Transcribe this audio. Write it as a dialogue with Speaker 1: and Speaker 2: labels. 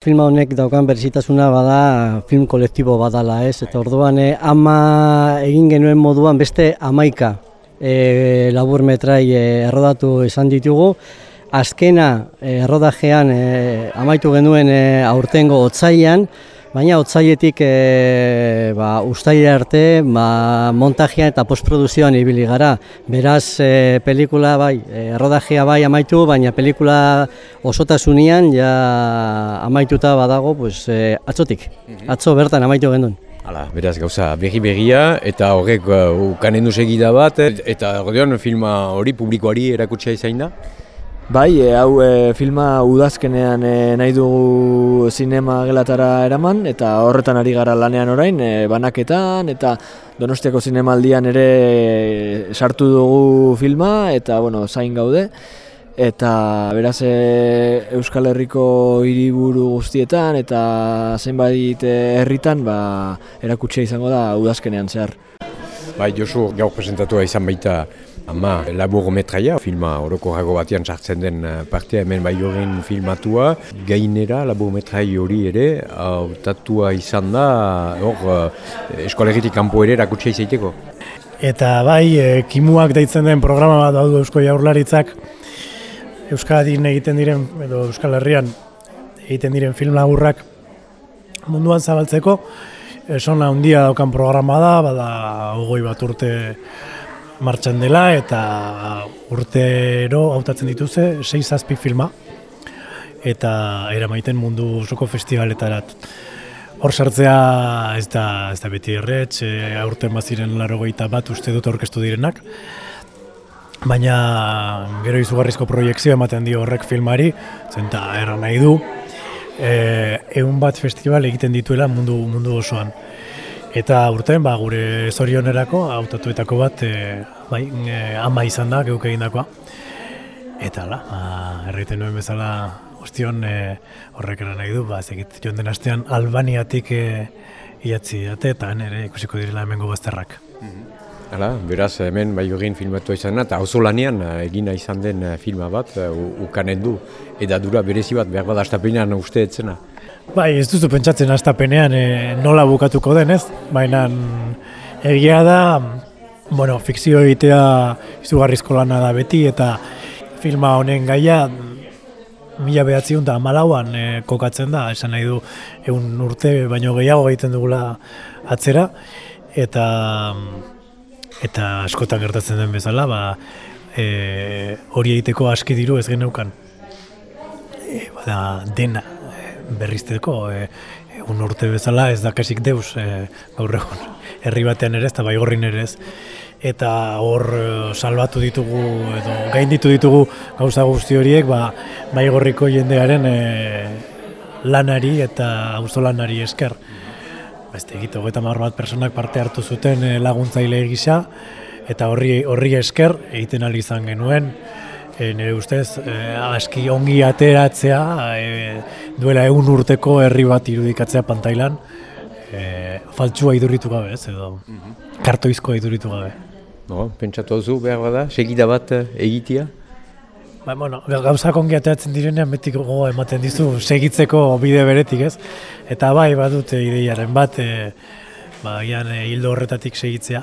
Speaker 1: Filma honek daukan berezitasuna bada film kolektibo badala, ez? Eta orduan eh, ama egin genuen moduan beste amaika eh, labur metrai eh, errodatu izan ditugu. Azkena eh, errodajean eh, amaitu genuen eh, aurtengo otzailean, baina otzailetik e, ba, ustaile arte ba, montajean eta postproduzioan ibili gara. Beraz, e, pelikula bai, e, errodajea bai amaitu, baina pelikula osotasunean ja amaituta badago pues, e, atzotik. Atzo bertan amaitu genuen.
Speaker 2: Hala, beraz gauza berri berria eta horrek uh, ukanen du segida bat eta ordean filma hori publikoari erakutsia izain da?
Speaker 3: Bai, e, hau e, filma udazkenean e, nahi dugu sinema gelatara eraman eta horretan ari gara lanean orain, e, banaketan eta Donostiako zinemaldian ere sartu dugu filma eta bueno, zain gaude eta beraz e, Euskal Herriko hiriburu guztietan eta zenbait herritan ba, erakutsia izango da udazkenean zehar.
Speaker 2: Bai, Josu, gaur presentatua izan baita ama laburmetraia, filma orokorrago batean sartzen den eh, partea hemen bai horren filmatua. Gainera laburmetrai hori ere, hautatua izan da, hor, eh, eskolegitik kanpo ere erakutsia izaiteko.
Speaker 4: Eta bai, e, kimuak deitzen den programa bat daudu Eusko Jaurlaritzak, Euskadin egiten diren, edo Euskal Herrian egiten diren film laburrak munduan zabaltzeko, esona handia daukan programa da, bada ogoi bat urte martxan dela eta urtero hautatzen dituzte sei zazpi filma eta eramaiten mundu osoko festivaletarat. Hor sartzea ez da, ez da beti erretz, e, aurten baziren laro bat uste dut orkestu direnak. Baina gero izugarrizko proiektzio ematen dio horrek filmari, zenta erran nahi du, e, egun bat festival egiten dituela mundu, mundu osoan. Eta urten, ba, gure zorionerako, hautatuetako bat, e, bai, e, ama izan da, geuk egindakoa. Eta, la, ba, erraiten nuen bezala, ostion e, horrek nahi du, ba, zekit, joan den astean, Albaniatik e, iatzi date, eta nire ikusiko direla hemengo bazterrak.
Speaker 2: Hala, beraz, hemen bai egin filmatu izan eta oso lanean egina izan den filma bat, ukanen du, edadura berezi bat, behar bat astapenean uste etzena.
Speaker 4: Bai, ez duzu pentsatzen astapenean e, nola bukatuko den, ez? Baina egia da, bueno, fikzio egitea izugarrizko lana da beti, eta filma honen gaia mila behatziun eta malauan e, kokatzen da, esan nahi du egun urte baino gehiago egiten dugula atzera, eta eta askotan gertatzen den bezala, ba, e, hori egiteko aski diru ez geneukan. E, bada, dena, berrizteko e, un urte bezala ez da kasik deus e, gaur egon herri batean ere ez eta baigorrin ere ez. Eta hor e, salbatu ditugu edo gain ditu ditugu gauza guzti horiek ba baigorriko jendearen e, lanari eta auzolanari esker. Beste egite hogeta mar bat personak parte hartu zuten e, laguntzaile gisa eta horri horri esker egiten ali izan genuen e, nire ustez, e, aski ongi ateratzea, e, duela egun urteko herri bat irudikatzea pantailan, e, faltsua iduritu gabe, ez, edo mm kartoizkoa iduritu gabe.
Speaker 2: No, pentsatu duzu behar bada, segida bat egitea?
Speaker 4: Ba, bueno, gauzak ongi ateratzen direnean betik gogoa ematen dizu segitzeko bide beretik, ez? Eta bai, badute ideiaren bat, e, ba, hildo horretatik segitzea.